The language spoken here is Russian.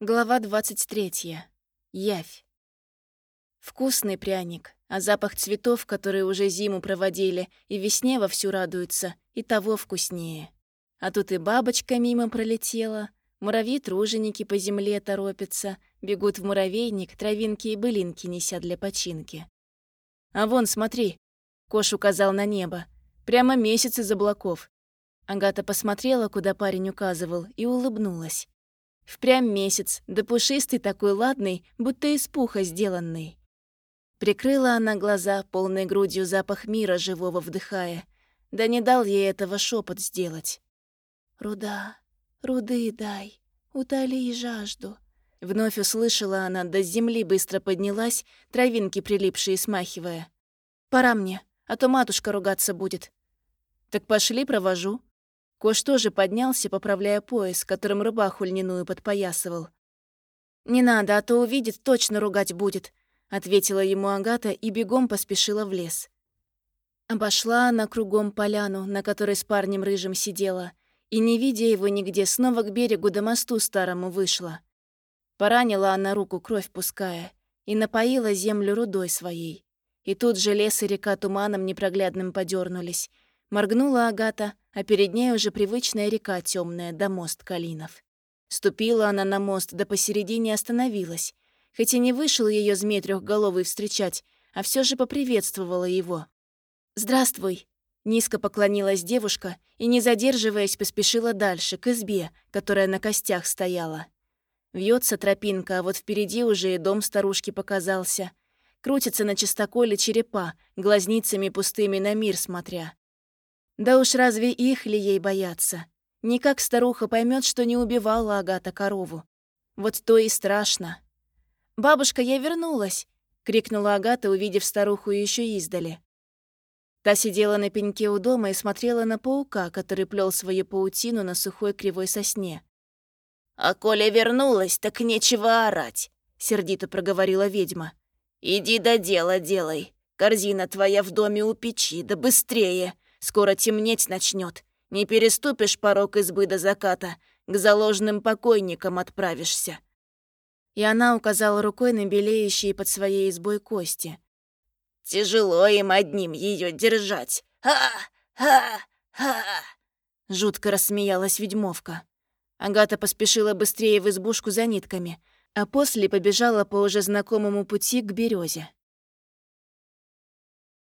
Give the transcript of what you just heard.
Глава 23. Явь. Вкусный пряник, а запах цветов, которые уже зиму проводили и весне вовсю радуются, и того вкуснее. А тут и бабочка мимо пролетела, муравьи-труженики по земле торопятся, бегут в муравейник, травинки и былинки неся для починки. «А вон, смотри!» — Кош указал на небо. «Прямо месяц из облаков». Агата посмотрела, куда парень указывал, и улыбнулась. Впрямь месяц, да пушистый такой ладный, будто из пуха сделанный. Прикрыла она глаза, полной грудью запах мира живого вдыхая. Да не дал ей этого шепот сделать. «Руда, руды дай, утоли жажду». Вновь услышала она, до земли быстро поднялась, травинки прилипшие смахивая. «Пора мне, а то матушка ругаться будет». «Так пошли, провожу», Кош тоже поднялся, поправляя пояс, которым рубаху льняную подпоясывал. «Не надо, а то увидит, точно ругать будет», — ответила ему Агата и бегом поспешила в лес. Обошла она кругом поляну, на которой с парнем рыжим сидела, и, не видя его нигде, снова к берегу до мосту старому вышла. Поранила она руку, кровь пуская, и напоила землю рудой своей. И тут же лес и река туманом непроглядным подернулись. Моргнула Агата, а перед ней уже привычная река темная, да мост Калинов. Ступила она на мост, да посередине остановилась. Хоть и не вышел ее змей трехголовый встречать, а все же поприветствовала его. «Здравствуй!» Низко поклонилась девушка и, не задерживаясь, поспешила дальше, к избе, которая на костях стояла. Вьется тропинка, а вот впереди уже и дом старушки показался. Крутится на чистоколе черепа, глазницами пустыми на мир смотря. Да уж разве их ли ей бояться? Никак старуха поймет, что не убивала Агата корову. Вот то и страшно. «Бабушка, я вернулась!» — крикнула Агата, увидев старуху еще издали. Та сидела на пеньке у дома и смотрела на паука, который плел свою паутину на сухой кривой сосне. «А Коля вернулась, так нечего орать!» — сердито проговорила ведьма. «Иди до дела делай. Корзина твоя в доме у печи, да быстрее!» Скоро темнеть начнет. Не переступишь порог избы до заката, к заложенным покойникам отправишься». И она указала рукой на белеющие под своей избой кости. «Тяжело им одним ее держать. Ха-ха-ха!» Жутко рассмеялась ведьмовка. Агата поспешила быстрее в избушку за нитками, а после побежала по уже знакомому пути к березе.